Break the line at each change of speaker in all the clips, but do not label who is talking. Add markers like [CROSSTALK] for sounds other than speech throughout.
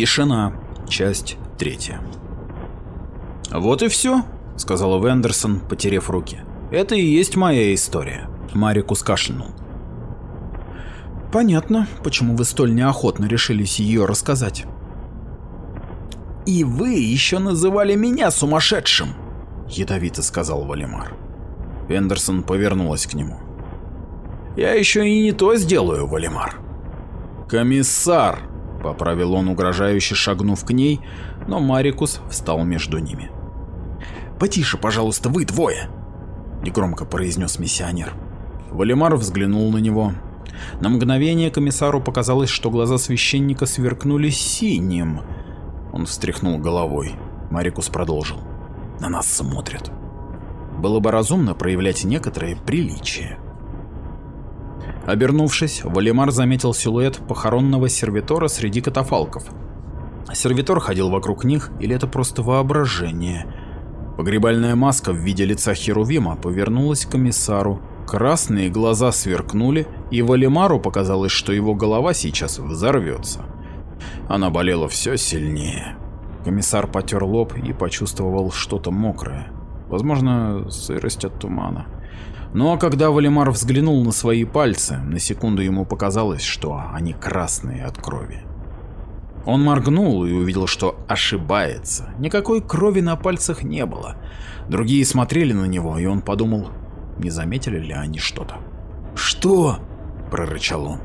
Тишина. Часть третья. Вот и все, сказала Вендерсон, потерев руки. Это и есть моя история. Марикус кашлянул. Понятно, почему вы столь неохотно решились ее рассказать. И вы еще называли меня сумасшедшим, ядовито сказал Валимар. Вендерсон повернулась к нему. Я еще и не то сделаю, Валимар. Комиссар, поправил он угрожающе шагнув к ней, но Марикус встал между ними. Потише, пожалуйста, вы двое, негромко произнес миссионер. Валимар взглянул на него. На мгновение комиссару показалось, что глаза священника сверкнули синим. Он встряхнул головой. Марикус продолжил. На нас смотрят. Было бы разумно проявлять некоторое приличие. Обернувшись, Валимар заметил силуэт похоронного сервитора среди катафалков. Сервитор ходил вокруг них, или это просто воображение? Погребальная маска в виде лица Херувима повернулась к комиссару. Красные глаза сверкнули, и Валимару показалось, что его голова сейчас взорвется. Она болела все сильнее. Комиссар потер лоб и почувствовал что-то мокрое. Возможно, сырость от тумана. Ну а когда Валимар взглянул на свои пальцы, на секунду ему показалось, что они красные от крови. Он моргнул и увидел, что ошибается. Никакой крови на пальцах не было. Другие смотрели на него, и он подумал, не заметили ли они что-то. «Что?» – прорычал он.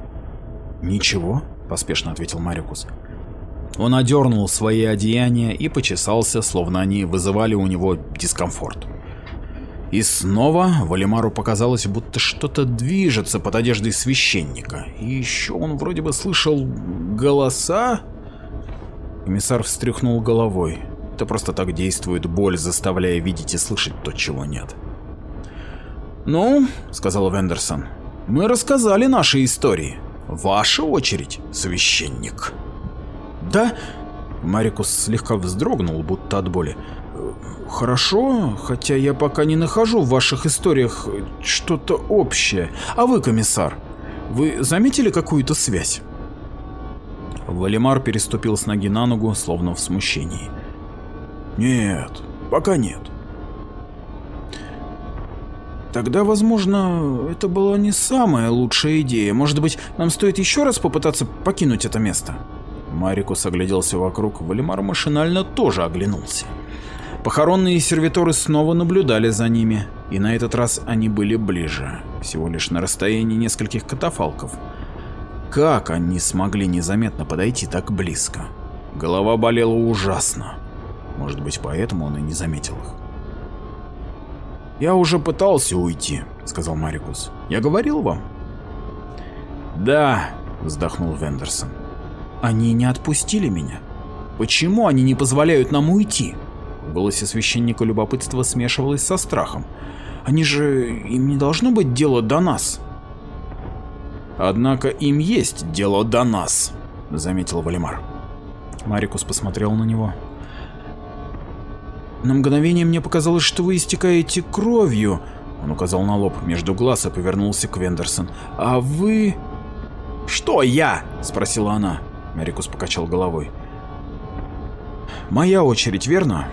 «Ничего», – поспешно ответил Марикус. Он одернул свои одеяния и почесался, словно они вызывали у него дискомфорт. И снова Валимару показалось, будто что-то движется под одеждой священника. И еще он вроде бы слышал голоса. Комиссар встряхнул головой. Это просто так действует боль, заставляя видеть и слышать то, чего нет. «Ну», — сказал Вендерсон, — «мы рассказали наши истории. Ваша очередь, священник». «Да?» Марикус слегка вздрогнул, будто от боли. Хорошо, хотя я пока не нахожу в ваших историях что-то общее. А вы, комиссар, вы заметили какую-то связь? Валимар переступил с ноги на ногу, словно в смущении. Нет, пока нет. Тогда, возможно, это была не самая лучшая идея. Может быть, нам стоит еще раз попытаться покинуть это место? Марикус огляделся вокруг, Валимар машинально тоже оглянулся. Похоронные сервиторы снова наблюдали за ними, и на этот раз они были ближе, всего лишь на расстоянии нескольких катафалков. Как они смогли незаметно подойти так близко? Голова болела ужасно. Может быть, поэтому он и не заметил их. «Я уже пытался уйти», — сказал Марикус. «Я говорил вам?» «Да», — вздохнул Вендерсон. «Они не отпустили меня. Почему они не позволяют нам уйти?» Голосе священника любопытство смешивалось со страхом. Они же... им не должно быть дело до нас. Однако им есть дело до нас, заметил Валимар. Марикус посмотрел на него. На мгновение мне показалось, что вы истекаете кровью. Он указал на лоб между глаз и повернулся к Вендерсон. А вы... Что я? спросила она. Марикус покачал головой. Моя очередь, верно?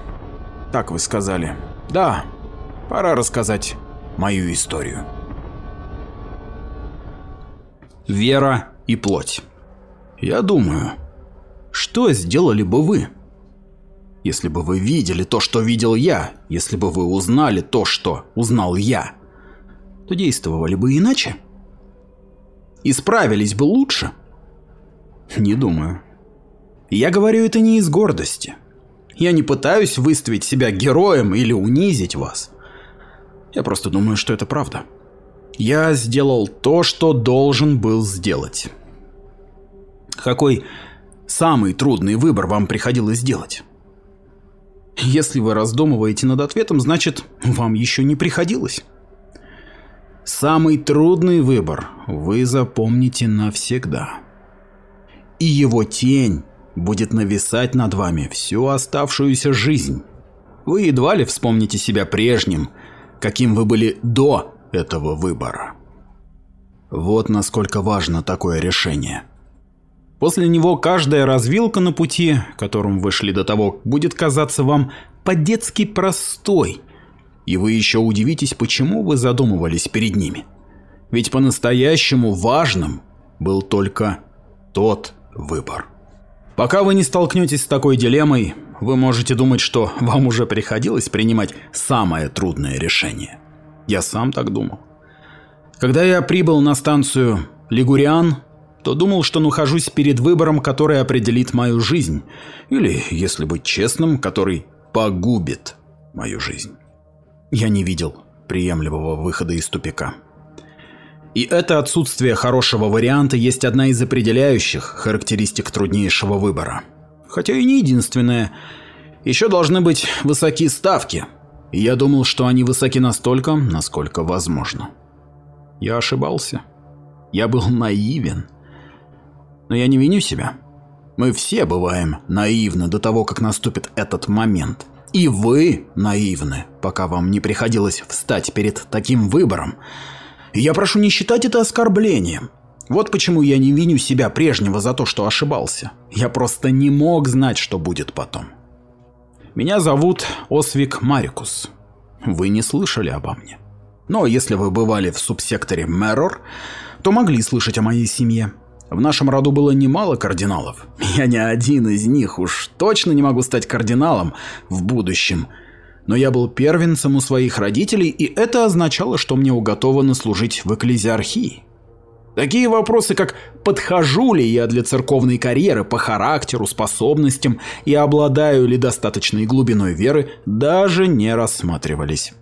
Так вы сказали. Да, пора рассказать мою историю. Вера и плоть. Я думаю, что сделали бы вы, если бы вы видели то, что видел я, если бы вы узнали то, что узнал я, то действовали бы иначе? Исправились бы лучше? Не думаю. Я говорю это не из гордости. Я не пытаюсь выставить себя героем или унизить вас. Я просто думаю, что это правда. Я сделал то, что должен был сделать. Какой самый трудный выбор вам приходилось сделать? Если вы раздумываете над ответом, значит, вам еще не приходилось. Самый трудный выбор вы запомните навсегда. И его тень будет нависать над вами всю оставшуюся жизнь. Вы едва ли вспомните себя прежним, каким вы были до этого выбора. Вот насколько важно такое решение. После него каждая развилка на пути, которым вы шли до того, будет казаться вам по-детски простой. И вы еще удивитесь, почему вы задумывались перед ними. Ведь по-настоящему важным был только тот выбор. Пока вы не столкнетесь с такой дилеммой, вы можете думать, что вам уже приходилось принимать самое трудное решение. Я сам так думал. Когда я прибыл на станцию Лигуриан, то думал, что нахожусь перед выбором, который определит мою жизнь, или, если быть честным, который погубит мою жизнь. Я не видел приемлемого выхода из тупика. И это отсутствие хорошего варианта есть одна из определяющих характеристик труднейшего выбора. Хотя и не единственная. Еще должны быть высокие ставки. И я думал, что они высоки настолько, насколько возможно. Я ошибался. Я был наивен. Но я не виню себя. Мы все бываем наивны до того, как наступит этот момент. И вы наивны, пока вам не приходилось встать перед таким выбором. Я прошу не считать это оскорблением. Вот почему я не виню себя прежнего за то, что ошибался. Я просто не мог знать, что будет потом. Меня зовут Освик Марикус. Вы не слышали обо мне. Но если вы бывали в субсекторе Мэрор, то могли слышать о моей семье. В нашем роду было немало кардиналов. Я не один из них, уж точно не могу стать кардиналом в будущем – но я был первенцем у своих родителей, и это означало, что мне уготовано служить в экклезиархии. Такие вопросы, как подхожу ли я для церковной карьеры по характеру, способностям и обладаю ли достаточной глубиной веры, даже не рассматривались.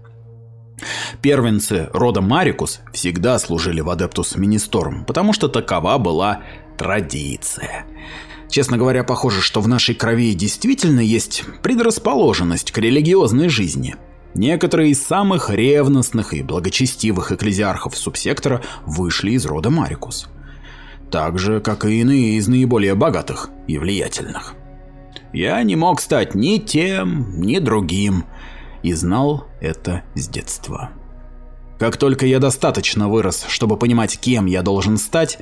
Первенцы рода Марикус всегда служили в Адептус Министорум, потому что такова была традиция. Честно говоря, похоже, что в нашей крови действительно есть предрасположенность к религиозной жизни. Некоторые из самых ревностных и благочестивых экклезиархов субсектора вышли из рода Марикус. Так же, как и иные из наиболее богатых и влиятельных. Я не мог стать ни тем, ни другим, и знал это с детства. Как только я достаточно вырос, чтобы понимать, кем я должен стать,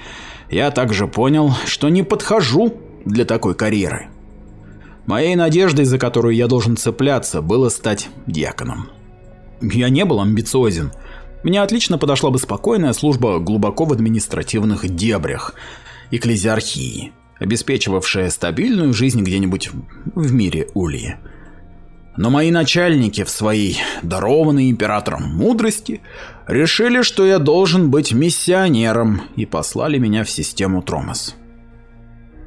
я также понял, что не подхожу для такой карьеры. Моей надеждой, за которую я должен цепляться, было стать диаконом. Я не был амбициозен. Мне отлично подошла бы спокойная служба глубоко в административных дебрях, экклезиархии, обеспечивавшая стабильную жизнь где-нибудь в мире Ульи. Но мои начальники в своей дарованной императором мудрости решили, что я должен быть миссионером и послали меня в систему Тромас.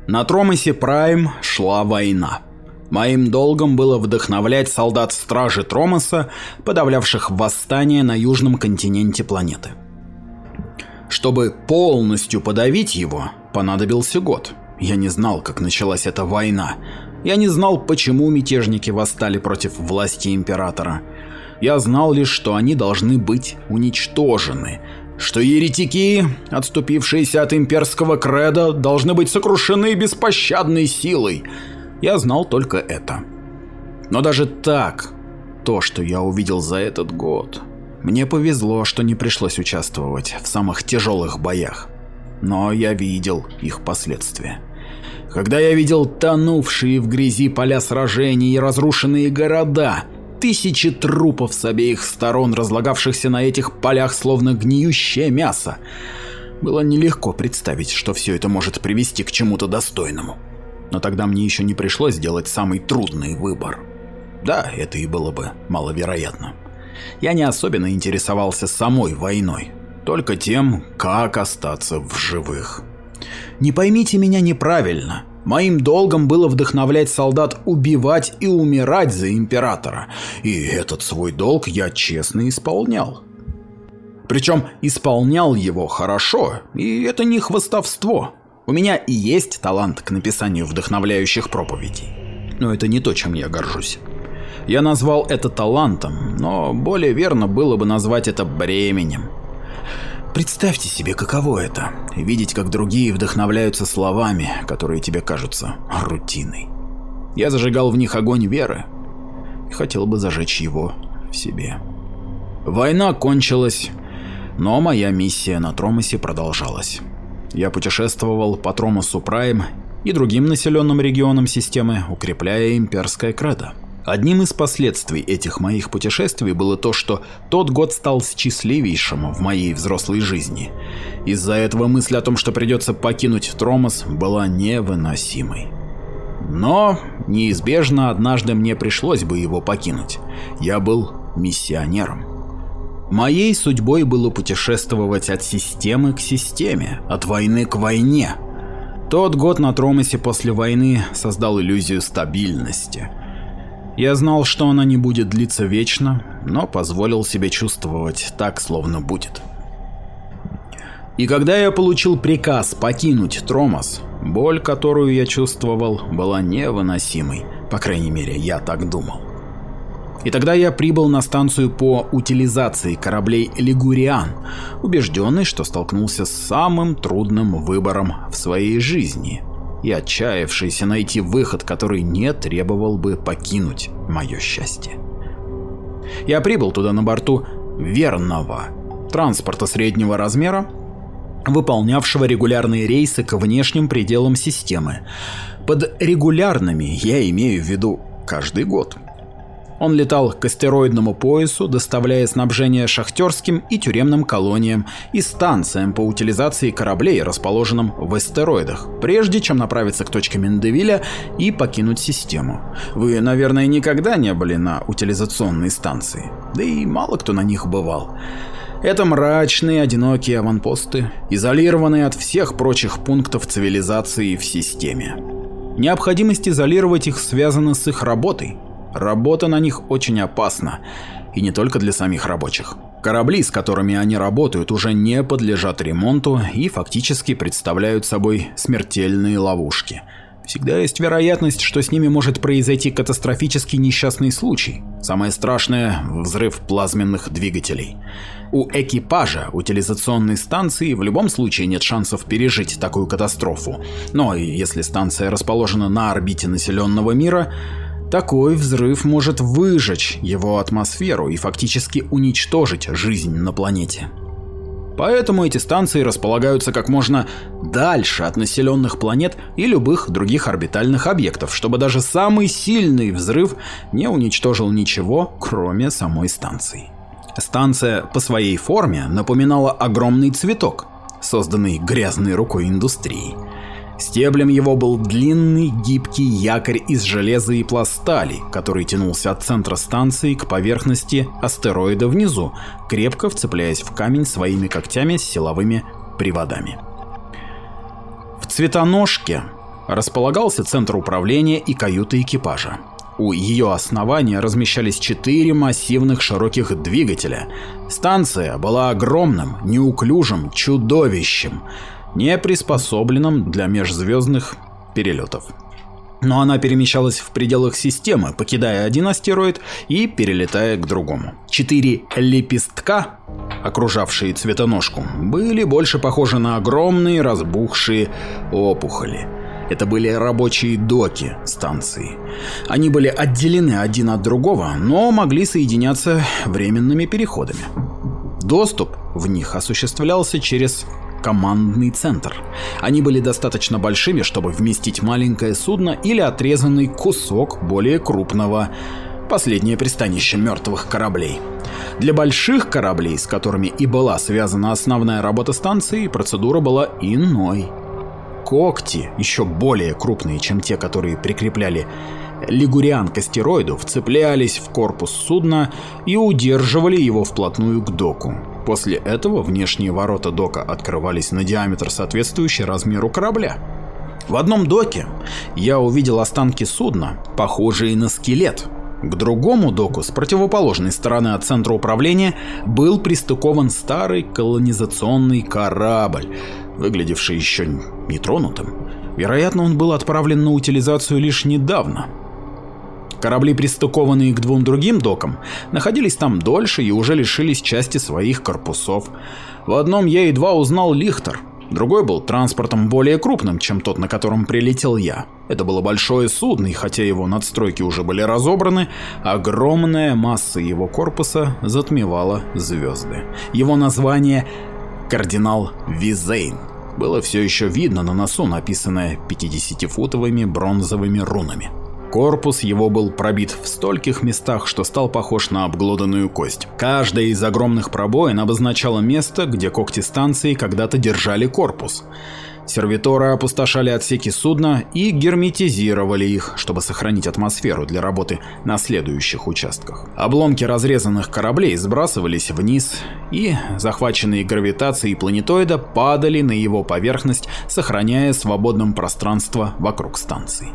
На Тромасе Прайм шла война. Моим долгом было вдохновлять солдат стражи Тромаса, подавлявших восстание на южном континенте планеты. Чтобы полностью подавить его, понадобился год. Я не знал, как началась эта война. Я не знал, почему мятежники восстали против власти Императора. Я знал лишь, что они должны быть уничтожены, что еретики, отступившиеся от имперского креда, должны быть сокрушены беспощадной силой. Я знал только это. Но даже так, то, что я увидел за этот год, мне повезло, что не пришлось участвовать в самых тяжелых боях. Но я видел их последствия. Когда я видел тонувшие в грязи поля сражений и разрушенные города, тысячи трупов с обеих сторон, разлагавшихся на этих полях словно гниющее мясо. Было нелегко представить, что все это может привести к чему-то достойному. Но тогда мне еще не пришлось сделать самый трудный выбор. Да, это и было бы маловероятно. Я не особенно интересовался самой войной, только тем, как остаться в живых. Не поймите меня неправильно. Моим долгом было вдохновлять солдат убивать и умирать за императора, и этот свой долг я честно исполнял. Причем исполнял его хорошо, и это не хвастовство. У меня и есть талант к написанию вдохновляющих проповедей. Но это не то, чем я горжусь. Я назвал это талантом, но более верно было бы назвать это бременем. Представьте себе, каково это – видеть, как другие вдохновляются словами, которые тебе кажутся рутиной. Я зажигал в них огонь веры и хотел бы зажечь его в себе. Война кончилась, но моя миссия на Тромасе продолжалась. Я путешествовал по Тромасу Прайм и другим населенным регионам системы, укрепляя имперское кредо. Одним из последствий этих моих путешествий было то, что тот год стал счастливейшим в моей взрослой жизни. Из-за этого мысль о том, что придется покинуть Тромос, была невыносимой. Но неизбежно однажды мне пришлось бы его покинуть. Я был миссионером. Моей судьбой было путешествовать от системы к системе, от войны к войне. Тот год на Тромосе после войны создал иллюзию стабильности – я знал, что она не будет длиться вечно, но позволил себе чувствовать так, словно будет. И когда я получил приказ покинуть Тромос, боль, которую я чувствовал, была невыносимой. По крайней мере, я так думал. И тогда я прибыл на станцию по утилизации кораблей Лигуриан, убежденный, что столкнулся с самым трудным выбором в своей жизни и отчаявшийся найти выход, который не требовал бы покинуть мое счастье. Я прибыл туда на борту верного транспорта среднего размера, выполнявшего регулярные рейсы к внешним пределам системы. Под регулярными я имею в виду каждый год. Он летал к астероидному поясу, доставляя снабжение шахтерским и тюремным колониям и станциям по утилизации кораблей, расположенным в астероидах, прежде чем направиться к точке Мендевиля и покинуть систему. Вы, наверное, никогда не были на утилизационной станции, да и мало кто на них бывал. Это мрачные, одинокие аванпосты, изолированные от всех прочих пунктов цивилизации в системе. Необходимость изолировать их связана с их работой, Работа на них очень опасна, и не только для самих рабочих. Корабли, с которыми они работают, уже не подлежат ремонту и фактически представляют собой смертельные ловушки. Всегда есть вероятность, что с ними может произойти катастрофический несчастный случай. Самое страшное – взрыв плазменных двигателей. У экипажа утилизационной станции в любом случае нет шансов пережить такую катастрофу. Но если станция расположена на орбите населенного мира, такой взрыв может выжечь его атмосферу и фактически уничтожить жизнь на планете. Поэтому эти станции располагаются как можно дальше от населенных планет и любых других орбитальных объектов, чтобы даже самый сильный взрыв не уничтожил ничего, кроме самой станции. Станция по своей форме напоминала огромный цветок, созданный грязной рукой индустрии. Стеблем его был длинный гибкий якорь из железа и пластали, который тянулся от центра станции к поверхности астероида внизу, крепко вцепляясь в камень своими когтями с силовыми приводами. В цветоножке располагался центр управления и каюта экипажа. У ее основания размещались четыре массивных широких двигателя. Станция была огромным, неуклюжим чудовищем, не приспособленном для межзвездных перелетов. Но она перемещалась в пределах системы, покидая один астероид и перелетая к другому. Четыре лепестка, окружавшие цветоножку, были больше похожи на огромные разбухшие опухоли. Это были рабочие доки станции. Они были отделены один от другого, но могли соединяться временными переходами. Доступ в них осуществлялся через командный центр. Они были достаточно большими, чтобы вместить маленькое судно или отрезанный кусок более крупного. Последнее пристанище мертвых кораблей. Для больших кораблей, с которыми и была связана основная работа станции, процедура была иной. Когти, еще более крупные, чем те, которые прикрепляли лигуриан к астероиду, вцеплялись в корпус судна и удерживали его вплотную к доку. После этого внешние ворота дока открывались на диаметр, соответствующий размеру корабля. В одном доке я увидел останки судна, похожие на скелет. К другому доку с противоположной стороны от центра управления был пристыкован старый колонизационный корабль, выглядевший еще нетронутым. Вероятно, он был отправлен на утилизацию лишь недавно, Корабли, пристыкованные к двум другим докам, находились там дольше и уже лишились части своих корпусов. В одном я едва узнал Лихтер, другой был транспортом более крупным, чем тот, на котором прилетел я. Это было большое судно, и хотя его надстройки уже были разобраны, огромная масса его корпуса затмевала звезды. Его название — Кардинал Визейн. было все еще видно на носу написанное 50-футовыми бронзовыми рунами. Корпус его был пробит в стольких местах, что стал похож на обглоданную кость. Каждая из огромных пробоин обозначала место, где когти станции когда-то держали корпус. Сервиторы опустошали отсеки судна и герметизировали их, чтобы сохранить атмосферу для работы на следующих участках. Обломки разрезанных кораблей сбрасывались вниз, и, захваченные гравитацией планетоида, падали на его поверхность, сохраняя свободным пространство вокруг станции.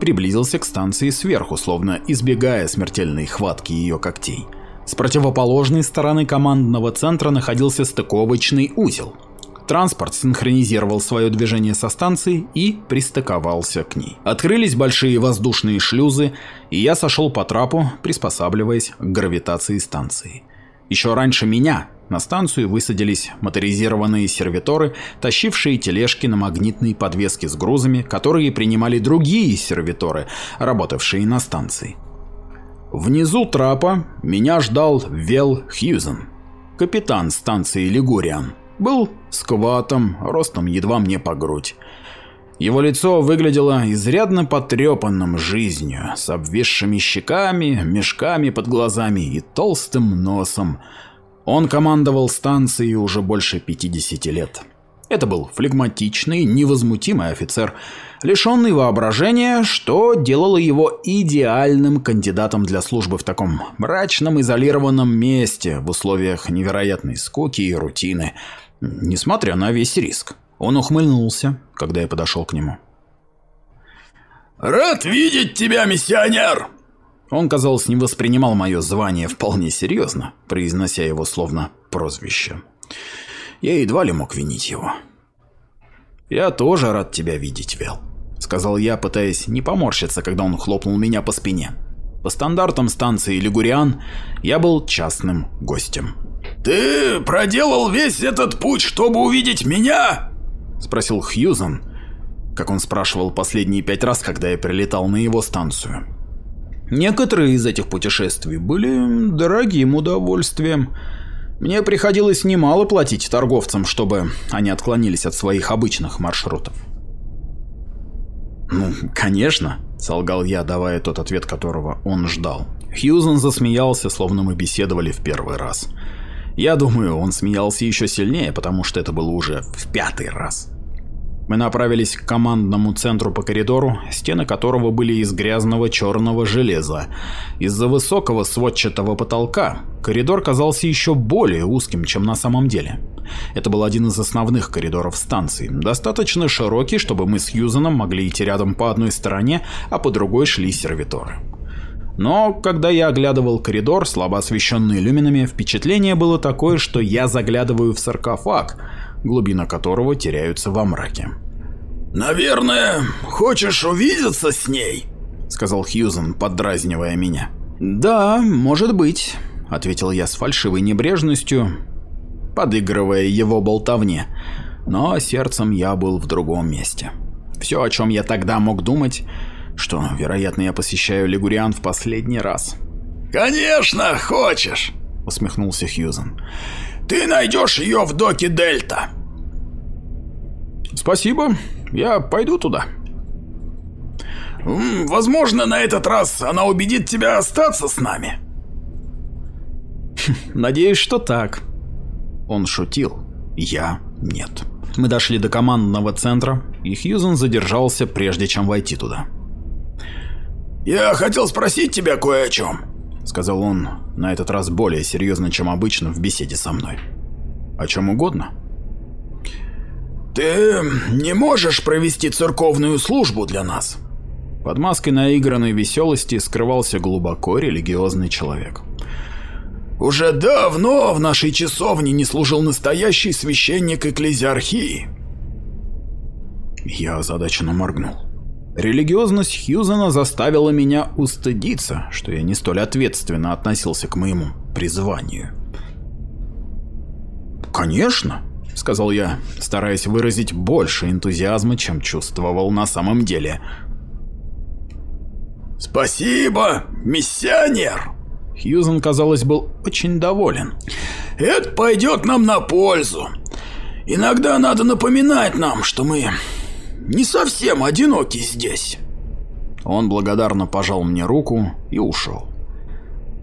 Приблизился к станции сверху, словно избегая смертельной хватки ее когтей. С противоположной стороны командного центра находился стыковочный узел – Транспорт синхронизировал свое движение со станцией и пристыковался к ней. Открылись большие воздушные шлюзы, и я сошел по трапу, приспосабливаясь к гравитации станции. Еще раньше меня на станцию высадились моторизированные сервиторы, тащившие тележки на магнитные подвески с грузами, которые принимали другие сервиторы, работавшие на станции. Внизу трапа меня ждал Вел Хьюзен, капитан станции Лигуриан. Был скватом, ростом едва мне по грудь. Его лицо выглядело изрядно потрепанным жизнью, с обвисшими щеками, мешками под глазами и толстым носом. Он командовал станцией уже больше 50 лет. Это был флегматичный, невозмутимый офицер, лишенный воображения, что делало его идеальным кандидатом для службы в таком мрачном изолированном месте в условиях невероятной скуки и рутины несмотря на весь риск. Он ухмыльнулся, когда я подошел к нему.
«Рад видеть тебя, миссионер!»
Он, казалось, не воспринимал мое звание вполне серьезно, произнося его словно прозвище. Я едва ли мог винить его. «Я тоже рад тебя видеть, Вел», — сказал я, пытаясь не поморщиться, когда он хлопнул меня по спине. По стандартам станции Лигуриан я был частным гостем.
«Ты проделал весь этот путь, чтобы увидеть меня?»
– спросил Хьюзен, как он спрашивал последние пять раз, когда я прилетал на его станцию. Некоторые из этих путешествий были дорогим удовольствием. Мне приходилось немало платить торговцам, чтобы они отклонились от своих обычных маршрутов. «Ну, конечно», — солгал я, давая тот ответ, которого он ждал. Хьюзен засмеялся, словно мы беседовали в первый раз. Я думаю, он смеялся еще сильнее, потому что это было уже в пятый раз. Мы направились к командному центру по коридору, стены которого были из грязного черного железа. Из-за высокого сводчатого потолка коридор казался еще более узким, чем на самом деле. Это был один из основных коридоров станции, достаточно широкий, чтобы мы с Юзаном могли идти рядом по одной стороне, а по другой шли сервиторы. Но когда я оглядывал коридор, слабо освещенный люминами, впечатление было такое, что я заглядываю в саркофаг, глубина которого теряются во мраке.
«Наверное, хочешь увидеться с ней?» — сказал Хьюзен, поддразнивая меня.
«Да, может быть», — ответил я с фальшивой небрежностью, подыгрывая его болтовне, но сердцем я был в другом месте. Все, о чем я тогда мог думать, что, вероятно, я посещаю Лигуриан в последний раз.
«Конечно, хочешь!» — усмехнулся Хьюзен. «Ты найдешь ее в доке Дельта!»
«Спасибо, я пойду туда».
«Возможно, на этот раз она убедит тебя остаться с нами». [LAUGHS]
«Надеюсь, что так». Он шутил, я нет. Мы дошли до командного центра, и Хьюзен задержался, прежде чем войти туда.
«Я хотел спросить тебя кое о чем», —
сказал он, на этот раз более серьезно, чем обычно в беседе со мной. «О чем угодно».
«Ты не можешь провести церковную службу для нас?»
Под маской наигранной веселости скрывался глубоко религиозный человек.
«Уже давно в нашей часовне не служил настоящий священник экклезиархии».
Я озадаченно моргнул. Религиозность Хьюзена заставила меня устыдиться, что я не столь ответственно относился к моему призванию. «Конечно», — сказал я, стараясь выразить больше энтузиазма, чем чувствовал на самом деле.
«Спасибо, миссионер!»
Хьюзен, казалось, был очень доволен.
«Это пойдет нам на пользу. Иногда надо напоминать нам, что мы не совсем одиноки здесь.
Он благодарно пожал мне руку и ушел.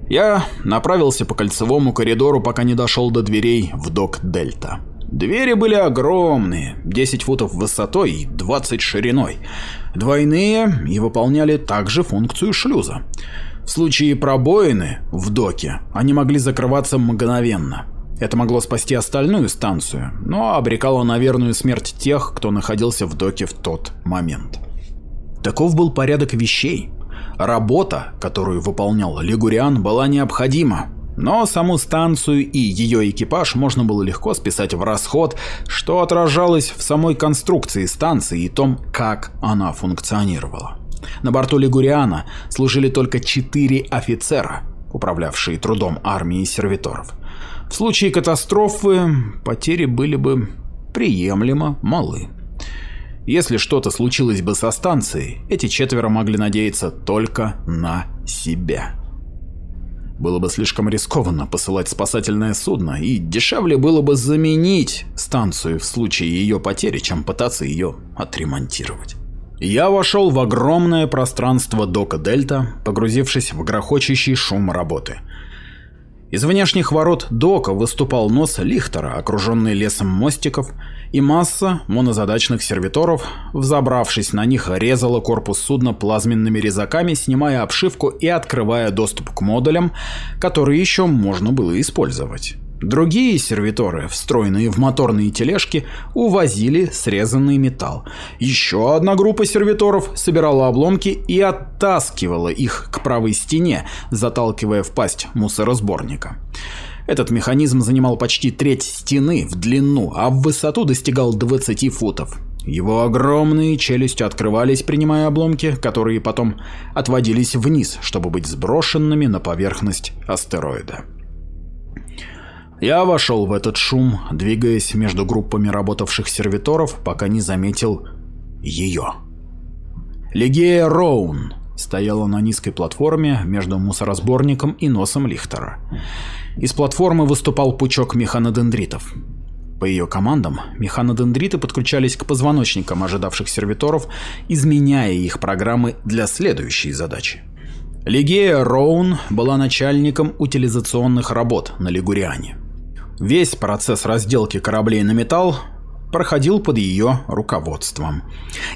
Я направился по кольцевому коридору, пока не дошел до дверей в док Дельта. Двери были огромные, 10 футов высотой и 20 шириной, двойные и выполняли также функцию шлюза. В случае пробоины в доке они могли закрываться мгновенно. Это могло спасти остальную станцию, но обрекало на верную смерть тех, кто находился в доке в тот момент. Таков был порядок вещей. Работа, которую выполнял Лигуриан, была необходима, но саму станцию и ее экипаж можно было легко списать в расход, что отражалось в самой конструкции станции и том, как она функционировала. На борту Лигуриана служили только четыре офицера, управлявшие трудом армии сервиторов. В случае катастрофы потери были бы приемлемо малы. Если что-то случилось бы со станцией, эти четверо могли надеяться только на себя. Было бы слишком рискованно посылать спасательное судно, и дешевле было бы заменить станцию в случае ее потери, чем пытаться ее отремонтировать. Я вошел в огромное пространство дока Дельта, погрузившись в грохочущий шум работы. Из внешних ворот дока выступал нос Лихтера, окруженный лесом мостиков, и масса монозадачных сервиторов, взобравшись на них, резала корпус судна плазменными резаками, снимая обшивку и открывая доступ к модулям, которые еще можно было использовать. Другие сервиторы, встроенные в моторные тележки, увозили срезанный металл. Еще одна группа сервиторов собирала обломки и оттаскивала их к правой стене, заталкивая в пасть мусоросборника. Этот механизм занимал почти треть стены в длину, а в высоту достигал 20 футов. Его огромные челюсти открывались, принимая обломки, которые потом отводились вниз, чтобы быть сброшенными на поверхность астероида. Я вошел в этот шум, двигаясь между группами работавших сервиторов, пока не заметил ее. Легея Роун стояла на низкой платформе между мусоросборником и носом Лихтера. Из платформы выступал пучок механодендритов. По ее командам, механодендриты подключались к позвоночникам ожидавших сервиторов, изменяя их программы для следующей задачи. Легея Роун была начальником утилизационных работ на Лигуриане. Весь процесс разделки кораблей на металл проходил под ее руководством.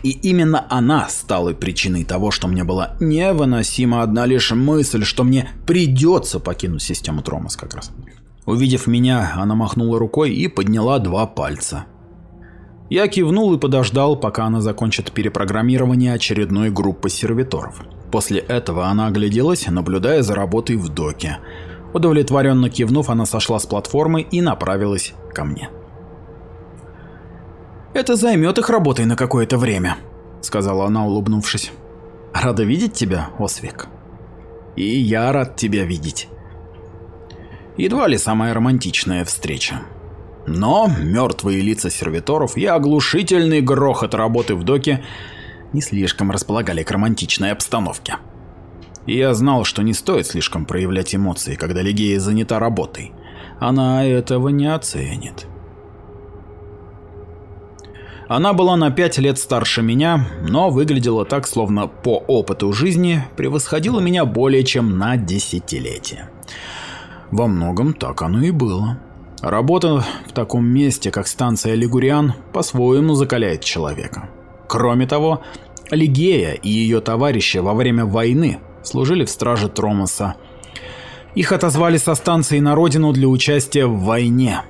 И именно она стала причиной того, что мне была невыносима одна лишь мысль, что мне придется покинуть систему Тромас как раз. Увидев меня, она махнула рукой и подняла два пальца. Я кивнул и подождал, пока она закончит перепрограммирование очередной группы сервиторов. После этого она огляделась, наблюдая за работой в доке. Удовлетворенно кивнув, она сошла с платформы и направилась ко мне. «Это займет их работой на какое-то время», — сказала она, улыбнувшись. «Рада видеть тебя, Освик. И я рад тебя видеть». Едва ли самая романтичная встреча. Но мертвые лица сервиторов и оглушительный грохот работы в доке не слишком располагали к романтичной обстановке. И я знал, что не стоит слишком проявлять эмоции, когда Лигея занята работой. Она этого не оценит. Она была на пять лет старше меня, но выглядела так, словно по опыту жизни превосходила меня более чем на десятилетие. Во многом так оно и было. Работа в таком месте, как станция Лигуриан, по-своему закаляет человека. Кроме того, Лигея и ее товарищи во время войны служили в страже Тромоса. Их отозвали со станции на родину для участия в войне.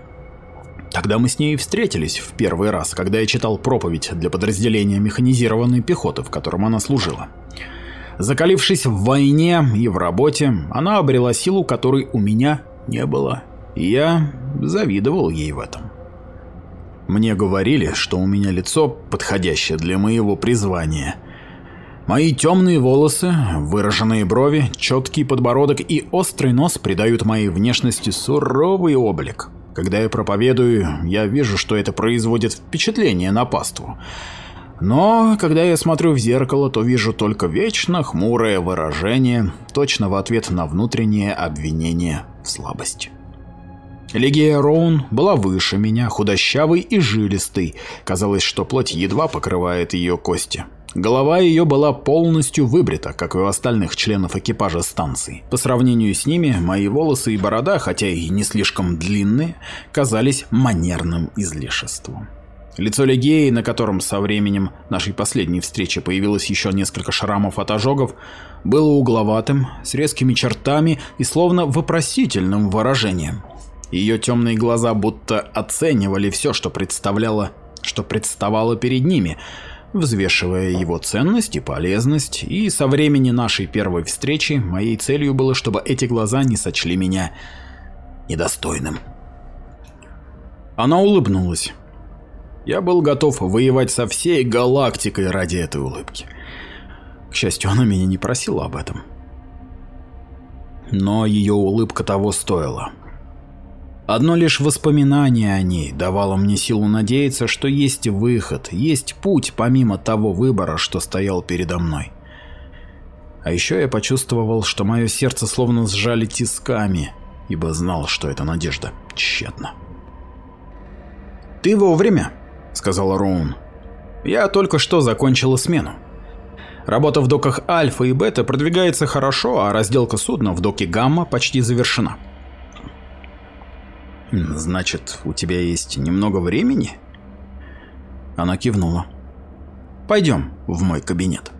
Тогда мы с ней встретились в первый раз, когда я читал проповедь для подразделения механизированной пехоты, в котором она служила. Закалившись в войне и в работе, она обрела силу, которой у меня не было. И я завидовал ей в этом. Мне говорили, что у меня лицо подходящее для моего призвания – Мои темные волосы, выраженные брови, четкий подбородок и острый нос придают моей внешности суровый облик. Когда я проповедую, я вижу, что это производит впечатление на паству. Но когда я смотрю в зеркало, то вижу только вечно хмурое выражение, точно в ответ на внутреннее обвинение в слабости. Легия Роун была выше меня, худощавой и жилистой. Казалось, что плоть едва покрывает ее кости. Голова ее была полностью выбрита, как и у остальных членов экипажа станции. По сравнению с ними, мои волосы и борода, хотя и не слишком длинные, казались манерным излишеством. Лицо Легеи, на котором со временем нашей последней встречи появилось еще несколько шрамов от ожогов, было угловатым, с резкими чертами и словно вопросительным выражением. Ее темные глаза будто оценивали все, что представляло, что представало перед ними – взвешивая его ценность и полезность, и со времени нашей первой встречи моей целью было, чтобы эти глаза не сочли меня недостойным. Она улыбнулась. Я был готов воевать со всей галактикой ради этой улыбки. К счастью, она меня не просила об этом. Но ее улыбка того стоила. Одно лишь воспоминание о ней давало мне силу надеяться, что есть выход, есть путь помимо того выбора, что стоял передо мной. А еще я почувствовал, что мое сердце словно сжали тисками, ибо знал, что эта надежда тщетна. «Ты вовремя», — сказала Роун. «Я только что закончила смену. Работа в доках Альфа и Бета продвигается хорошо, а разделка судна в доке Гамма почти завершена. «Значит, у тебя есть немного времени?» Она кивнула. «Пойдем в мой кабинет».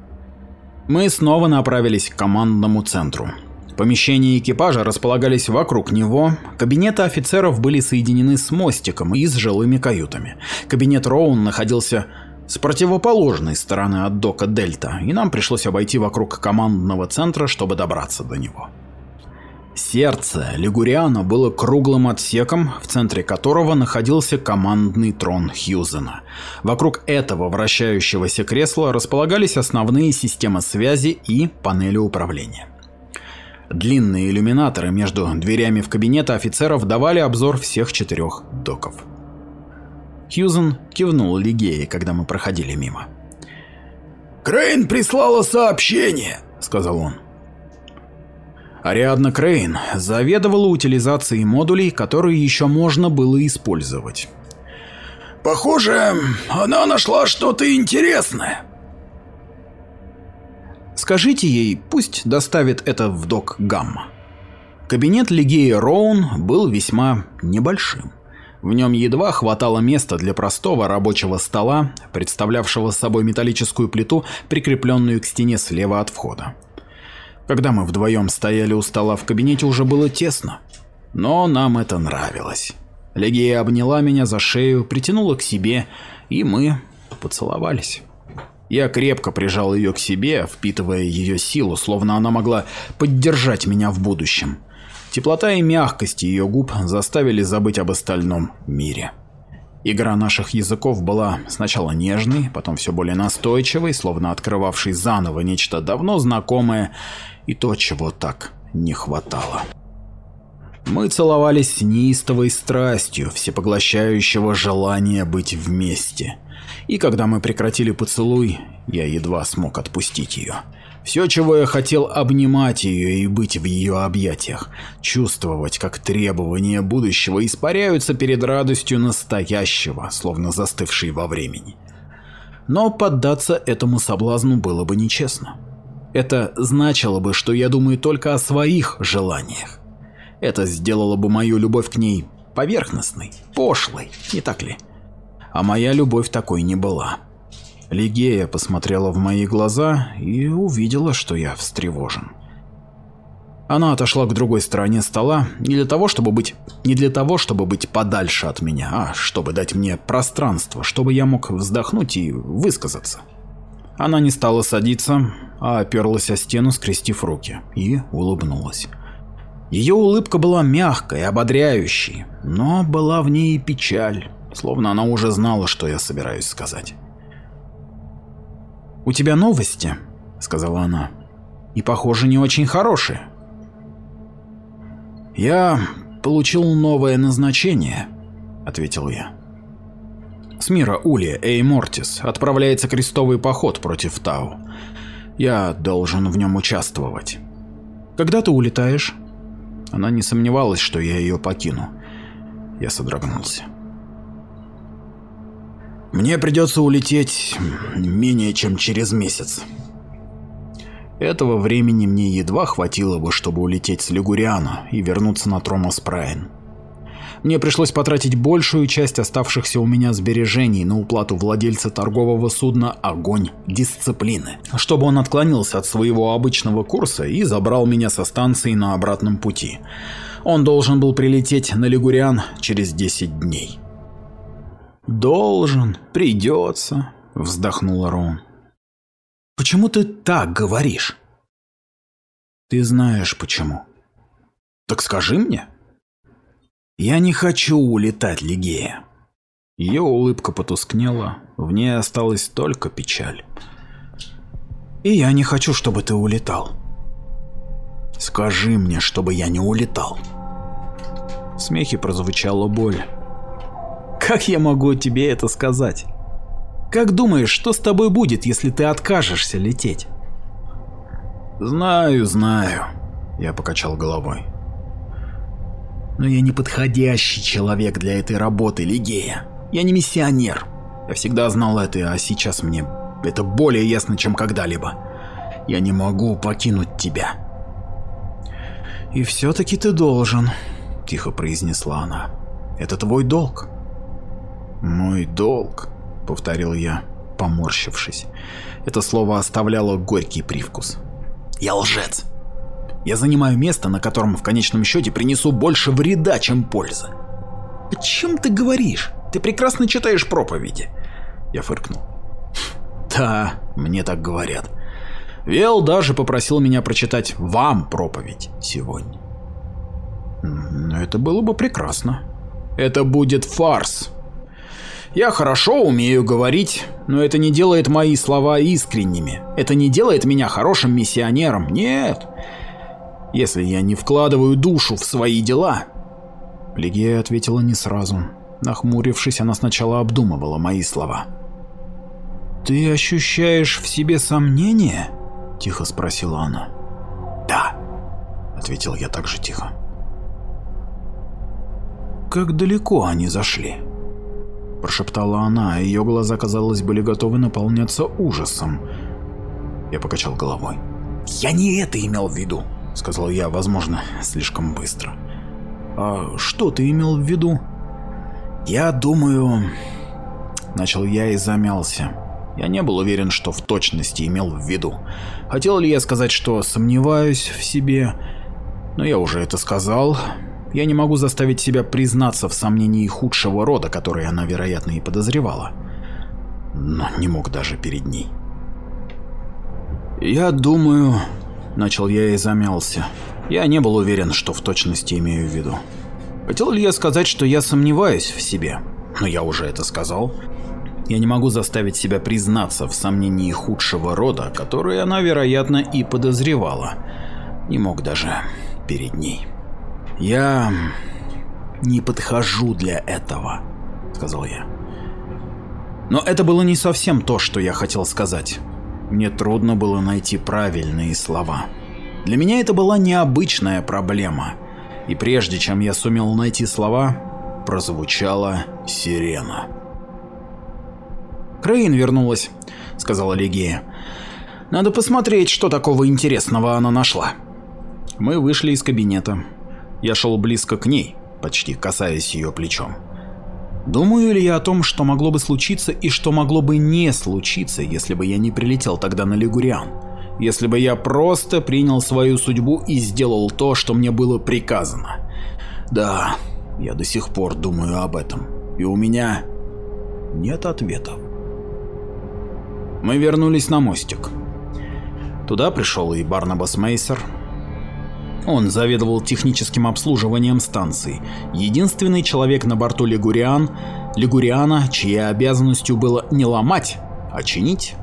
Мы снова направились к командному центру. Помещения экипажа располагались вокруг него, кабинеты офицеров были соединены с мостиком и с жилыми каютами. Кабинет Роун находился с противоположной стороны от дока Дельта, и нам пришлось обойти вокруг командного центра, чтобы добраться до него. Сердце Лигуриана было круглым отсеком, в центре которого находился командный трон Хьюзена. Вокруг этого вращающегося кресла располагались основные системы связи и панели управления. Длинные иллюминаторы между дверями в кабинет офицеров давали обзор всех четырех доков. Хьюзен кивнул Лигее, когда мы проходили мимо.
«Крейн прислала сообщение», — сказал он.
Ариадна Крейн заведовала утилизацией модулей, которые еще можно было использовать.
Похоже, она нашла что-то интересное.
Скажите ей, пусть доставит это в док Гамма. Кабинет Лигеи Роун был весьма небольшим. В нем едва хватало места для простого рабочего стола, представлявшего собой металлическую плиту, прикрепленную к стене слева от входа. Когда мы вдвоем стояли у стола в кабинете, уже было тесно. Но нам это нравилось. Легия обняла меня за шею, притянула к себе, и мы поцеловались. Я крепко прижал ее к себе, впитывая ее силу, словно она могла поддержать меня в будущем. Теплота и мягкость ее губ заставили забыть об остальном мире. Игра наших языков была сначала нежной, потом все более настойчивой, словно открывавшей заново нечто давно знакомое и то, чего так не хватало. Мы целовались с неистовой страстью, всепоглощающего желания быть вместе. И когда мы прекратили поцелуй, я едва смог отпустить ее. Все, чего я хотел, обнимать ее и быть в ее объятиях, чувствовать, как требования будущего испаряются перед радостью настоящего, словно застывшей во времени. Но поддаться этому соблазну было бы нечестно. Это значило бы, что я думаю только о своих желаниях. Это сделало бы мою любовь к ней поверхностной, пошлой, не так ли? А моя любовь такой не была. Лигея посмотрела в мои глаза и увидела, что я встревожен. Она отошла к другой стороне стола не для того, чтобы быть не для того, чтобы быть подальше от меня, а чтобы дать мне пространство, чтобы я мог вздохнуть и высказаться. Она не стала садиться, а оперлась о стену, скрестив руки, и улыбнулась. Ее улыбка была мягкой, ободряющей, но была в ней и печаль, словно она уже знала, что я собираюсь сказать. «У тебя новости?» — сказала она. «И, похоже, не очень хорошие». «Я получил новое назначение», — ответил я. С мира Ули Эй Мортис отправляется крестовый поход против Тау. Я должен в нем участвовать. Когда ты улетаешь? Она не сомневалась, что я ее покину. Я содрогнулся. Мне придется улететь менее чем через месяц. Этого времени мне едва хватило бы, чтобы улететь с Лигуриана и вернуться на Тромас Прайн. Мне пришлось потратить большую часть оставшихся у меня сбережений на уплату владельца торгового судна «Огонь дисциплины», чтобы он отклонился от своего обычного курса и забрал меня со станции на обратном пути. Он должен был прилететь на Лигуриан через 10 дней. «Должен, придется», — вздохнула Роун. «Почему ты так говоришь?» «Ты знаешь почему». «Так скажи мне». «Я не хочу улетать, Лигея». Ее улыбка потускнела, в ней осталась только печаль. «И я не хочу, чтобы ты улетал». «Скажи мне, чтобы я не улетал». В смехе прозвучала боль. Как я могу тебе это сказать? Как думаешь, что с тобой будет, если ты откажешься лететь? Знаю, знаю, я покачал головой. Но я не подходящий человек для этой работы, Лигея. Я не миссионер. Я всегда знал это, а сейчас мне это более ясно, чем когда-либо. Я не могу покинуть тебя. И все-таки ты должен, тихо произнесла она. Это твой долг. «Мой долг», — повторил я, поморщившись. Это слово оставляло горький привкус. «Я лжец. Я занимаю место, на котором в конечном счете принесу больше вреда, чем пользы». «О чем ты говоришь? Ты прекрасно читаешь проповеди». Я фыркнул. «Да, мне так говорят. Вел даже попросил меня прочитать вам проповедь сегодня». «Это было бы прекрасно. Это будет фарс», я хорошо умею говорить, но это не делает мои слова искренними. Это не делает меня хорошим миссионером. Нет. Если я не вкладываю душу в свои дела... Лигия ответила не сразу. Нахмурившись, она сначала обдумывала мои слова. «Ты ощущаешь в себе сомнение?» – тихо спросила она. «Да», – ответил я также тихо. «Как далеко они зашли?» – прошептала она, а ее глаза, казалось, были готовы наполняться ужасом. Я покачал головой. «Я не это имел в виду», – сказал я, возможно, слишком быстро. «А что ты имел в виду?» «Я думаю...» Начал я и замялся. Я не был уверен, что в точности имел в виду. Хотел ли я сказать, что сомневаюсь в себе, но я уже это сказал, я не могу заставить себя признаться в сомнении худшего рода, который она, вероятно, и подозревала. Но не мог даже перед ней. «Я думаю...» – начал я и замялся. Я не был уверен, что в точности имею в виду. Хотел ли я сказать, что я сомневаюсь в себе? Но я уже это сказал. Я не могу заставить себя признаться в сомнении худшего рода, который она, вероятно, и подозревала. Не мог даже перед ней. «Я не подхожу для этого», — сказал я. Но это было не совсем то, что я хотел сказать. Мне трудно было найти правильные слова. Для меня это была необычная проблема. И прежде чем я сумел найти слова, прозвучала сирена. «Крейн вернулась», — сказала Легия. «Надо посмотреть, что такого интересного она нашла». Мы вышли из кабинета. Я шел близко к ней, почти касаясь ее плечом. Думаю ли я о том, что могло бы случиться и что могло бы не случиться, если бы я не прилетел тогда на Лигуриан? Если бы я просто принял свою судьбу и сделал то, что мне было приказано? Да, я до сих пор думаю об этом. И у меня нет ответов. Мы вернулись на мостик. Туда пришел и Барнабас Мейсер, он заведовал техническим обслуживанием станции, единственный человек на борту Лигуриан, Лигуриана, чьей обязанностью было не ломать, а чинить.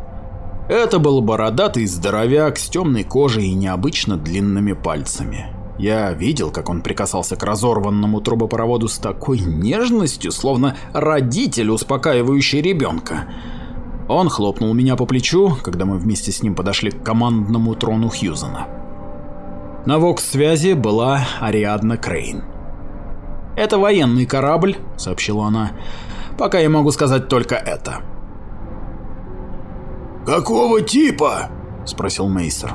Это был бородатый здоровяк с темной кожей и необычно длинными пальцами. Я видел, как он прикасался к разорванному трубопроводу с такой нежностью, словно родитель, успокаивающий ребенка. Он хлопнул меня по плечу, когда мы вместе с ним подошли к командному трону Хьюзена. На вокс-связи была Ариадна Крейн. «Это военный корабль», — сообщила она. «Пока я могу сказать только это».
«Какого типа?»
— спросил Мейсер.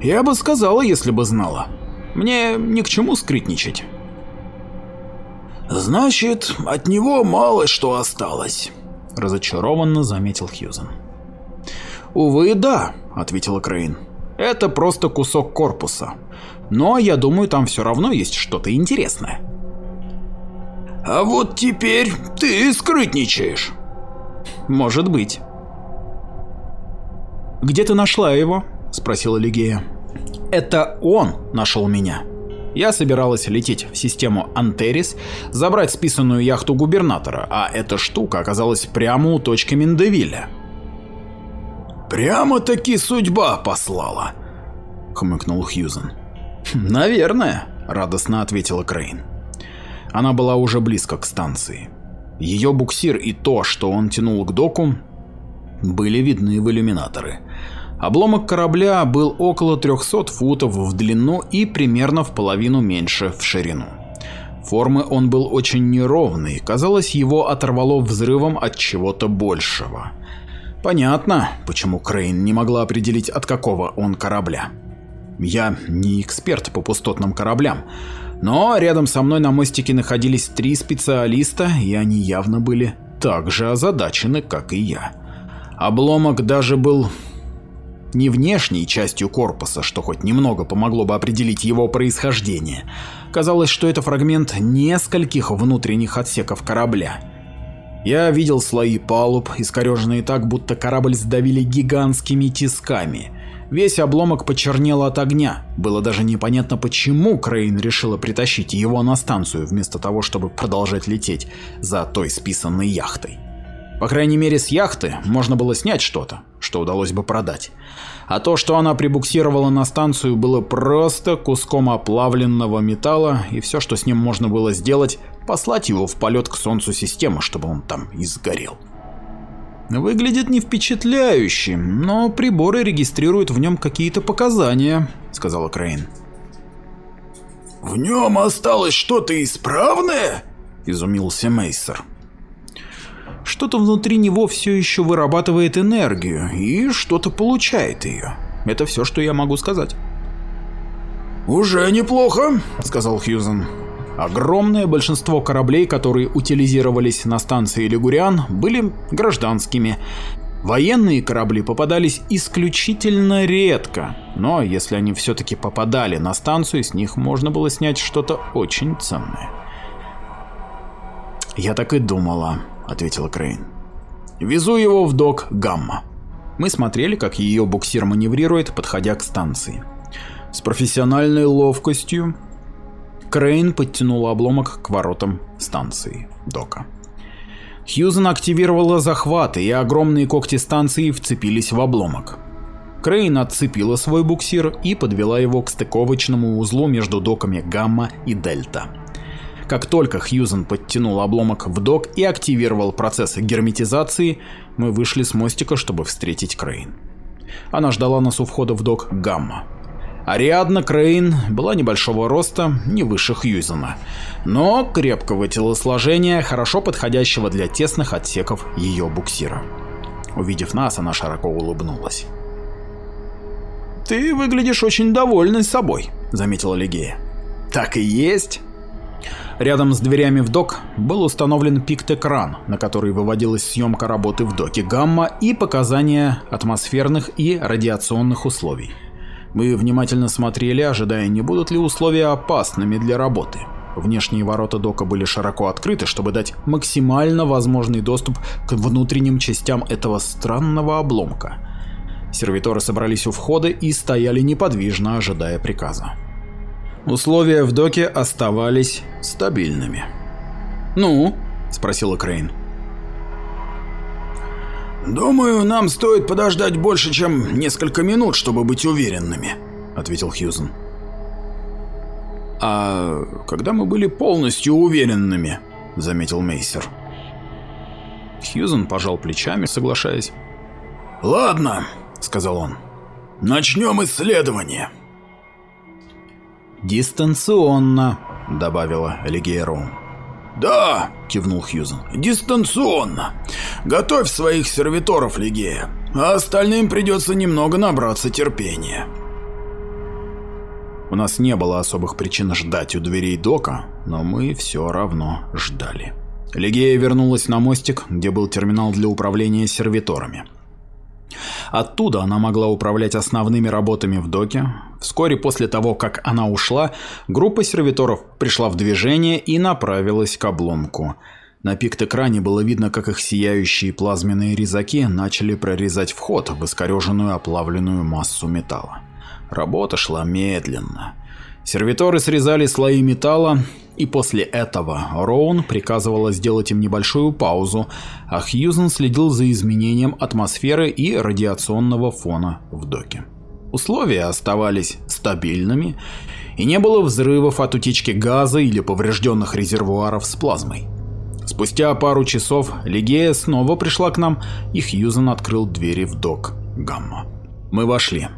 «Я бы сказала, если бы знала. Мне ни к чему скрытничать».
«Значит, от него мало что осталось», —
разочарованно заметил Хьюзен. «Увы, да», — ответила Крейн. «Это просто кусок корпуса. Но я думаю, там все равно есть что-то интересное».
«А вот теперь ты скрытничаешь».
«Может быть». «Где ты нашла его?» – спросила Лигея. «Это он нашел меня. Я собиралась лететь в систему Антерис, забрать списанную яхту губернатора, а эта штука оказалась прямо у точки Миндевиля».
«Прямо-таки судьба послала», — хмыкнул Хьюзен.
«Наверное», — радостно ответила Крейн. Она была уже близко к станции. Ее буксир и то, что он тянул к доку, были видны в иллюминаторы. Обломок корабля был около 300 футов в длину и примерно в половину меньше в ширину. Формы он был очень неровный, казалось, его оторвало взрывом от чего-то большего. Понятно, почему Крейн не могла определить, от какого он корабля. Я не эксперт по пустотным кораблям, но рядом со мной на мостике находились три специалиста, и они явно были так же озадачены, как и я. Обломок даже был не внешней частью корпуса, что хоть немного помогло бы определить его происхождение. Казалось, что это фрагмент нескольких внутренних отсеков корабля. Я видел слои палуб, искореженные так, будто корабль сдавили гигантскими тисками. Весь обломок почернел от огня. Было даже непонятно, почему Крейн решила притащить его на станцию, вместо того, чтобы продолжать лететь за той списанной яхтой. По крайней мере, с яхты можно было снять что-то, что удалось бы продать. А то, что она прибуксировала на станцию, было просто куском оплавленного металла, и все, что с ним можно было сделать, послать его в полет к Солнцу системы, чтобы он там и сгорел. «Выглядит не впечатляюще, но приборы регистрируют в нем какие-то показания», — сказала Крейн.
«В нем осталось что-то исправное?» — изумился Мейсер.
Что-то внутри него все еще вырабатывает энергию и что-то получает ее. Это все, что я могу сказать.
«Уже неплохо», — сказал Хьюзен.
Огромное большинство кораблей, которые утилизировались на станции Лигуриан, были гражданскими. Военные корабли попадались исключительно редко, но если они все-таки попадали на станцию, с них можно было снять что-то очень ценное. Я так и думала ответила Крейн. Везу его в док Гамма. Мы смотрели, как ее буксир маневрирует, подходя к станции. С профессиональной ловкостью Крейн подтянул обломок к воротам станции дока. Хьюзен активировала захваты, и огромные когти станции вцепились в обломок. Крейн отцепила свой буксир и подвела его к стыковочному узлу между доками Гамма и Дельта. Как только Хьюзен подтянул обломок в док и активировал процесс герметизации, мы вышли с мостика, чтобы встретить Крейн. Она ждала нас у входа в док Гамма. Ариадна Крейн была небольшого роста, не выше Хьюзена, но крепкого телосложения, хорошо подходящего для тесных отсеков ее буксира. Увидев нас, она широко улыбнулась. «Ты выглядишь очень довольной собой», — заметила Легея. «Так и есть», Рядом с дверями в док был установлен пикт-экран, на который выводилась съемка работы в доке гамма и показания атмосферных и радиационных условий. Мы внимательно смотрели, ожидая, не будут ли условия опасными для работы. Внешние ворота дока были широко открыты, чтобы дать максимально возможный доступ к внутренним частям этого странного обломка. Сервиторы собрались у входа и стояли неподвижно, ожидая приказа. Условия в доке оставались стабильными. «Ну?» – спросила Крейн.
«Думаю, нам стоит подождать больше, чем несколько минут, чтобы быть уверенными», — ответил Хьюзен.
«А когда мы были полностью уверенными?» — заметил Мейсер. Хьюзен пожал плечами, соглашаясь.
«Ладно», — сказал он. «Начнем исследование».
«Дистанционно», — добавила Лигея Роун.
«Да», — кивнул Хьюзен, — «дистанционно. Готовь своих сервиторов, Лигея, а остальным придется немного набраться терпения».
У нас не было особых причин ждать у дверей дока, но мы все равно ждали. Лигея вернулась на мостик, где был терминал для управления сервиторами. Оттуда она могла управлять основными работами в доке. Вскоре после того, как она ушла, группа сервиторов пришла в движение и направилась к обломку. На пикт-экране было видно, как их сияющие плазменные резаки начали прорезать вход в искореженную оплавленную массу металла. Работа шла медленно. Сервиторы срезали слои металла, и после этого Роун приказывала сделать им небольшую паузу, а Хьюзен следил за изменением атмосферы и радиационного фона в доке. Условия оставались стабильными, и не было взрывов от утечки газа или поврежденных резервуаров с плазмой. Спустя пару часов Лигея снова пришла к нам, и Хьюзен открыл двери в док Гамма. Мы вошли.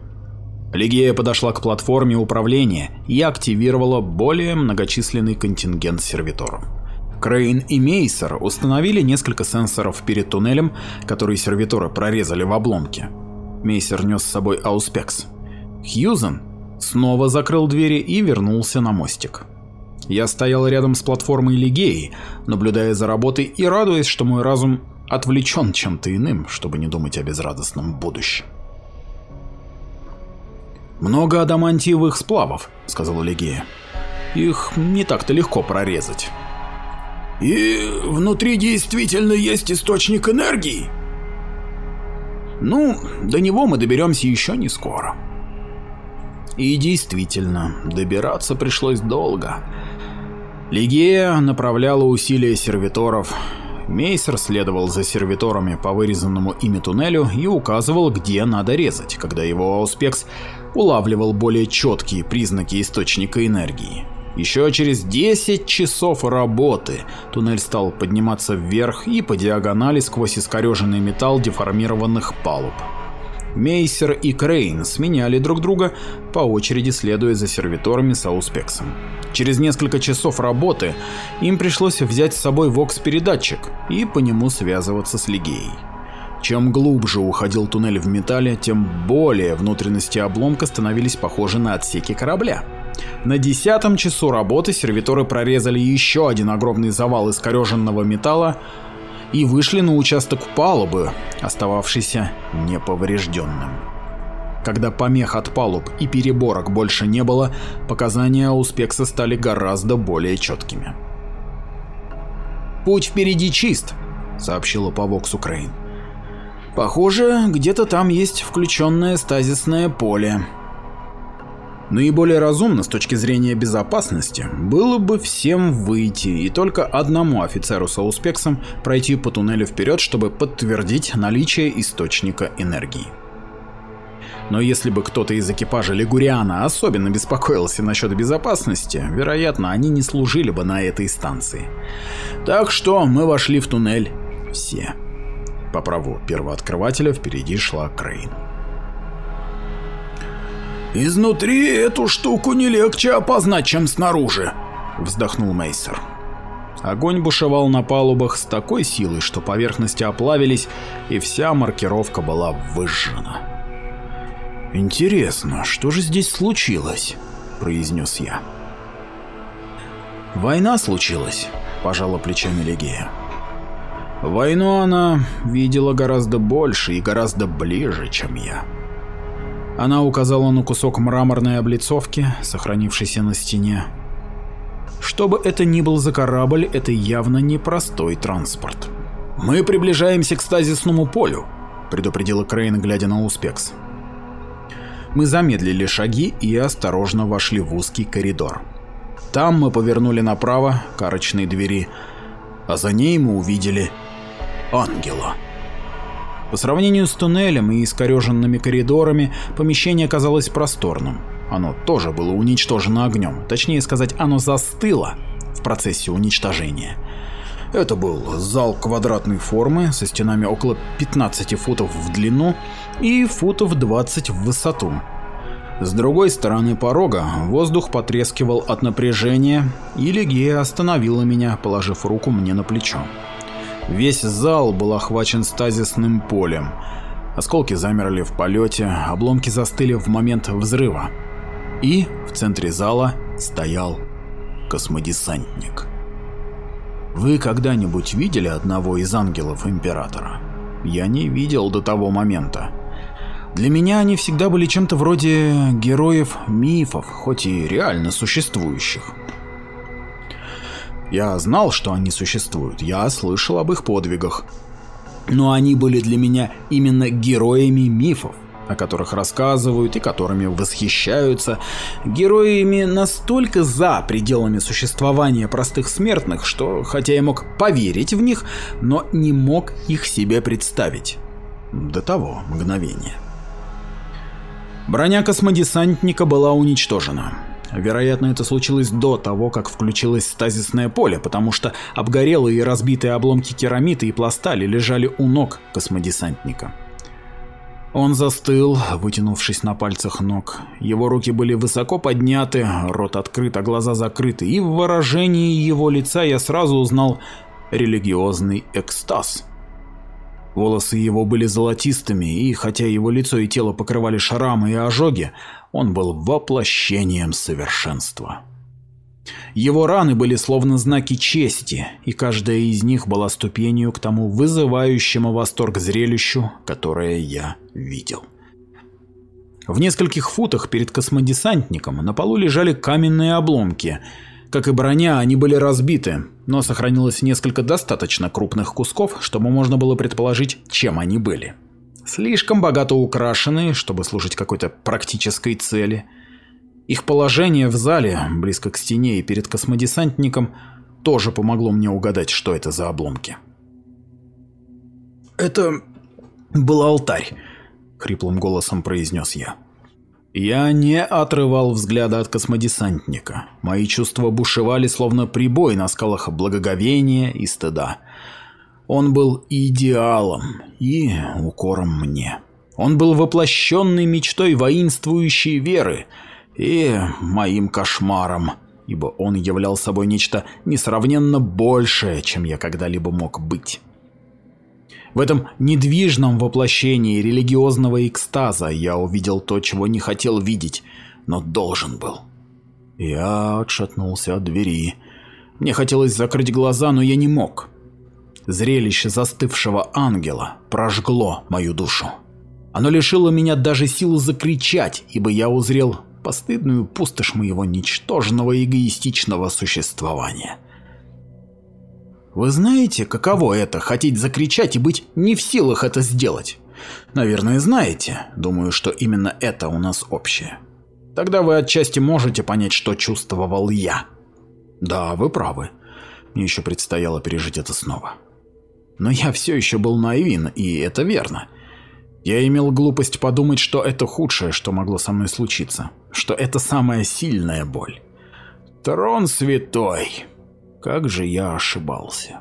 Лигея подошла к платформе управления и активировала более многочисленный контингент сервиторов. Крейн и Мейсер установили несколько сенсоров перед туннелем, который сервиторы прорезали в обломке. Мейсер нес с собой Ауспекс. Хьюзен снова закрыл двери и вернулся на мостик. Я стоял рядом с платформой Лигеи, наблюдая за работой и радуясь, что мой разум отвлечен чем-то иным, чтобы не думать о безрадостном будущем. «Много адамантиевых сплавов», — сказала Легея. «Их не так-то легко прорезать».
«И внутри действительно есть источник энергии?»
«Ну, до него мы доберемся еще не скоро». И действительно, добираться пришлось долго. Лигея направляла усилия сервиторов. Мейсер следовал за сервиторами по вырезанному ими туннелю и указывал, где надо резать, когда его ауспекс улавливал более четкие признаки источника энергии. Еще через 10 часов работы туннель стал подниматься вверх и по диагонали сквозь искореженный металл деформированных палуб. Мейсер и Крейн сменяли друг друга, по очереди следуя за сервиторами с Ауспексом. Через несколько часов работы им пришлось взять с собой вокс-передатчик и по нему связываться с Лигеей. Чем глубже уходил туннель в металле, тем более внутренности обломка становились похожи на отсеки корабля. На десятом часу работы сервиторы прорезали еще один огромный завал искореженного металла и вышли на участок палубы, остававшийся неповрежденным. Когда помех от палуб и переборок больше не было, показания Успекса стали гораздо более четкими. «Путь впереди чист», — сообщила по Вокс Украин. Похоже, где-то там есть включенное стазисное поле. Наиболее разумно с точки зрения безопасности было бы всем выйти и только одному офицеру с ауспексом пройти по туннелю вперед, чтобы подтвердить наличие источника энергии. Но если бы кто-то из экипажа Лигуриана особенно беспокоился насчет безопасности, вероятно, они не служили бы на этой станции. Так что мы вошли в туннель все. По праву первооткрывателя впереди шла Крейн.
«Изнутри эту штуку не легче опознать, чем снаружи», — вздохнул Мейсер.
Огонь бушевал на палубах с такой силой, что поверхности оплавились, и вся маркировка была выжжена. «Интересно, что же здесь случилось?» – произнес я. «Война случилась», – пожала плечами Легея. Войну она видела гораздо больше и гораздо ближе, чем я. Она указала на кусок мраморной облицовки, сохранившейся на стене. Что бы это ни был за корабль, это явно не простой транспорт. «Мы приближаемся к стазисному полю», — предупредила Крейн, глядя на Успекс. Мы замедлили шаги и осторожно вошли в узкий коридор. Там мы повернули направо к арочной двери, а за ней мы увидели ангела. По сравнению с туннелем и искореженными коридорами, помещение казалось просторным. Оно тоже было уничтожено огнем, точнее сказать, оно застыло в процессе уничтожения. Это был зал квадратной формы со стенами около 15 футов в длину и футов 20 в высоту. С другой стороны порога воздух потрескивал от напряжения, и Легия остановила меня, положив руку мне на плечо. Весь зал был охвачен стазисным полем. Осколки замерли в полете, обломки застыли в момент взрыва. И в центре зала стоял космодесантник. Вы когда-нибудь видели одного из ангелов Императора? Я не видел до того момента. Для меня они всегда были чем-то вроде героев мифов, хоть и реально существующих. Я знал, что они существуют, я слышал об их подвигах. Но они были для меня именно героями мифов, о которых рассказывают и которыми восхищаются, героями настолько за пределами существования простых смертных, что хотя я мог поверить в них, но не мог их себе представить. До того мгновения. Броня космодесантника была уничтожена. Вероятно, это случилось до того, как включилось стазисное поле, потому что обгорелые и разбитые обломки керамита и пластали лежали у ног космодесантника. Он застыл, вытянувшись на пальцах ног. Его руки были высоко подняты, рот открыт, а глаза закрыты, и в выражении его лица я сразу узнал религиозный экстаз. Волосы его были золотистыми, и хотя его лицо и тело покрывали шрамы и ожоги, он был воплощением совершенства. Его раны были словно знаки чести, и каждая из них была ступенью к тому вызывающему восторг зрелищу, которое я видел. В нескольких футах перед космодесантником на полу лежали каменные обломки – как и броня, они были разбиты, но сохранилось несколько достаточно крупных кусков, чтобы можно было предположить, чем они были. Слишком богато украшенные, чтобы служить какой-то практической цели. Их положение в зале, близко к стене и перед космодесантником, тоже помогло мне угадать, что это за обломки. «Это был алтарь», — хриплым голосом произнес я. Я не отрывал взгляда от космодесантника. Мои чувства бушевали, словно прибой на скалах благоговения и стыда. Он был идеалом и укором мне. Он был воплощенной мечтой воинствующей веры и моим кошмаром, ибо он являл собой нечто несравненно большее, чем я когда-либо мог быть. В этом недвижном воплощении религиозного экстаза я увидел то, чего не хотел видеть, но должен был. Я отшатнулся от двери. Мне хотелось закрыть глаза, но я не мог. Зрелище застывшего ангела прожгло мою душу. Оно лишило меня даже сил закричать, ибо я узрел постыдную пустошь моего ничтожного эгоистичного существования. Вы знаете, каково это – хотеть закричать и быть не в силах это сделать? Наверное, знаете. Думаю, что именно это у нас общее. Тогда вы отчасти можете понять, что чувствовал я. Да, вы правы. Мне еще предстояло пережить это снова. Но я все еще был наивен, и это верно. Я имел глупость подумать, что это худшее, что могло со мной случиться. Что это самая сильная боль. Трон святой. Как же я ошибался.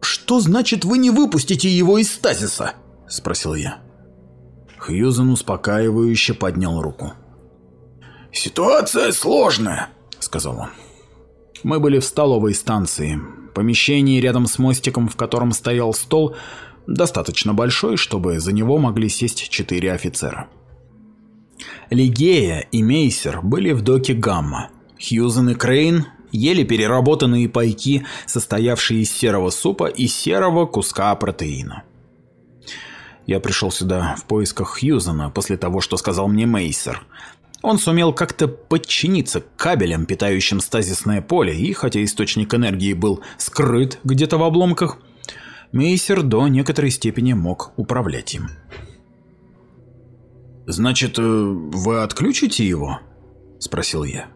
«Что значит вы не выпустите его из стазиса?» – спросил я.
Хьюзен успокаивающе поднял руку.
«Ситуация сложная», – сказал он.
Мы были в столовой станции, помещении рядом с мостиком, в котором стоял стол, достаточно большой, чтобы за него могли сесть четыре офицера. Лигея и Мейсер были в доке Гамма, Хьюзен и Крейн ели переработанные пайки, состоявшие из серого супа и серого куска протеина. Я пришел сюда в поисках Хьюзена после того, что сказал мне Мейсер. Он сумел как-то подчиниться кабелям, питающим стазисное поле, и хотя источник энергии был скрыт где-то в обломках, Мейсер до некоторой степени мог управлять им. «Значит, э, вы отключите его?» – спросил я.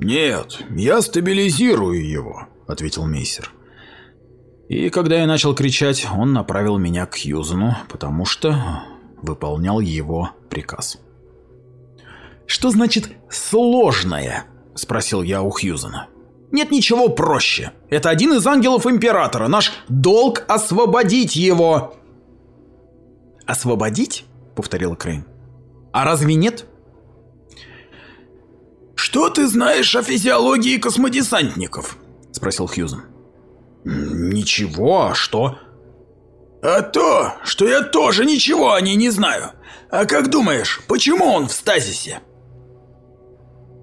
«Нет, я стабилизирую его», — ответил Мейсер.
И когда я начал кричать, он направил меня к Хьюзену, потому что выполнял его приказ.
«Что значит «сложное»?» – спросил я у Хьюзена. «Нет ничего проще. Это один из ангелов Императора. Наш долг – освободить его!»
«Освободить?» — повторил Крейн. «А разве нет?»
«Что ты знаешь о физиологии космодесантников?» — спросил Хьюзен.
«Ничего, а что?»
«А то, что я тоже ничего о ней не знаю. А как думаешь, почему он в стазисе?»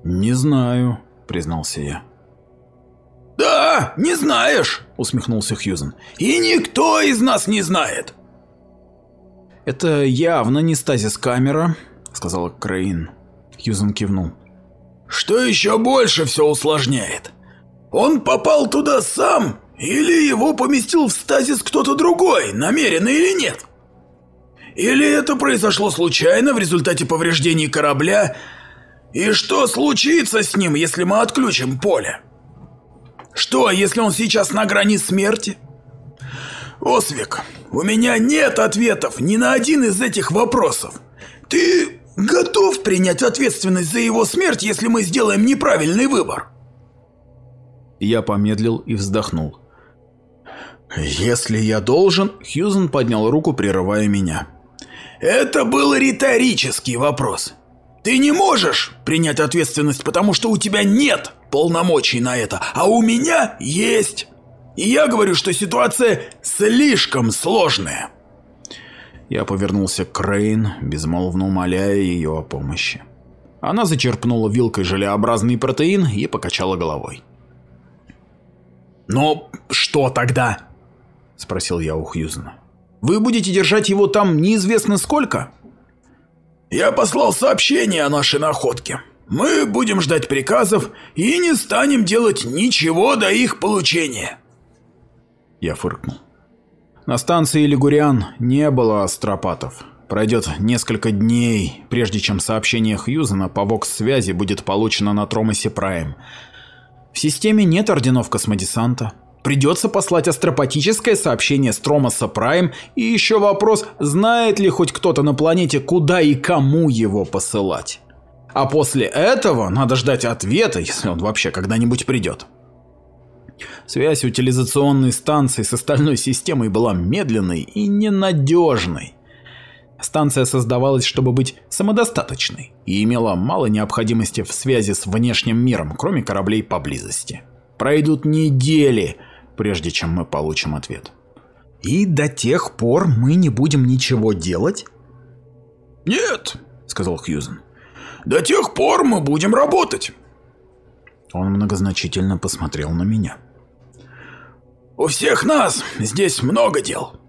«Не знаю», — признался я.
«Да, не знаешь», — усмехнулся Хьюзен. «И никто из нас не знает».
«Это явно не стазис-камера», — сказала Крейн. Хьюзен кивнул.
«Что еще больше все усложняет? Он попал туда сам или его поместил в стазис кто-то другой, намеренно или нет? Или это произошло случайно в результате повреждений корабля? И что случится с ним, если мы отключим поле? Что, если он сейчас на грани смерти? Освик, у меня нет ответов ни на один из этих вопросов. Ты готов принять ответственность за его смерть, если мы сделаем неправильный выбор?
Я помедлил и вздохнул. «Если я должен...» Хьюзен поднял руку, прерывая меня.
«Это был риторический вопрос. Ты не можешь принять ответственность, потому что у тебя нет полномочий на это, а у меня есть. И я говорю, что ситуация слишком сложная».
Я повернулся к Крейн, безмолвно умоляя ее о помощи. Она зачерпнула вилкой желеобразный протеин и покачала головой. «Но что тогда?» — спросил я у Хьюзена. «Вы будете держать его там неизвестно сколько?»
«Я послал сообщение о нашей находке. Мы будем ждать приказов и не станем делать ничего до их получения».
Я фыркнул. На станции Лигуриан не было астропатов. Пройдет несколько дней, прежде чем сообщение Хьюзена по вокс-связи будет получено на Тромасе Прайм. В системе нет орденов космодесанта. Придется послать астропатическое сообщение с Тромаса Прайм и еще вопрос, знает ли хоть кто-то на планете, куда и кому его посылать. А после этого надо ждать ответа, если он вообще когда-нибудь придет. Связь утилизационной станции с остальной системой была медленной и ненадежной. Станция создавалась, чтобы быть самодостаточной и имела мало необходимости в связи с внешним миром, кроме кораблей поблизости. Пройдут недели, прежде чем мы получим ответ. И до тех пор мы не будем ничего делать?
Нет, сказал Хьюзен. До тех пор мы будем работать.
Он многозначительно посмотрел на меня.
У всех нас здесь много дел.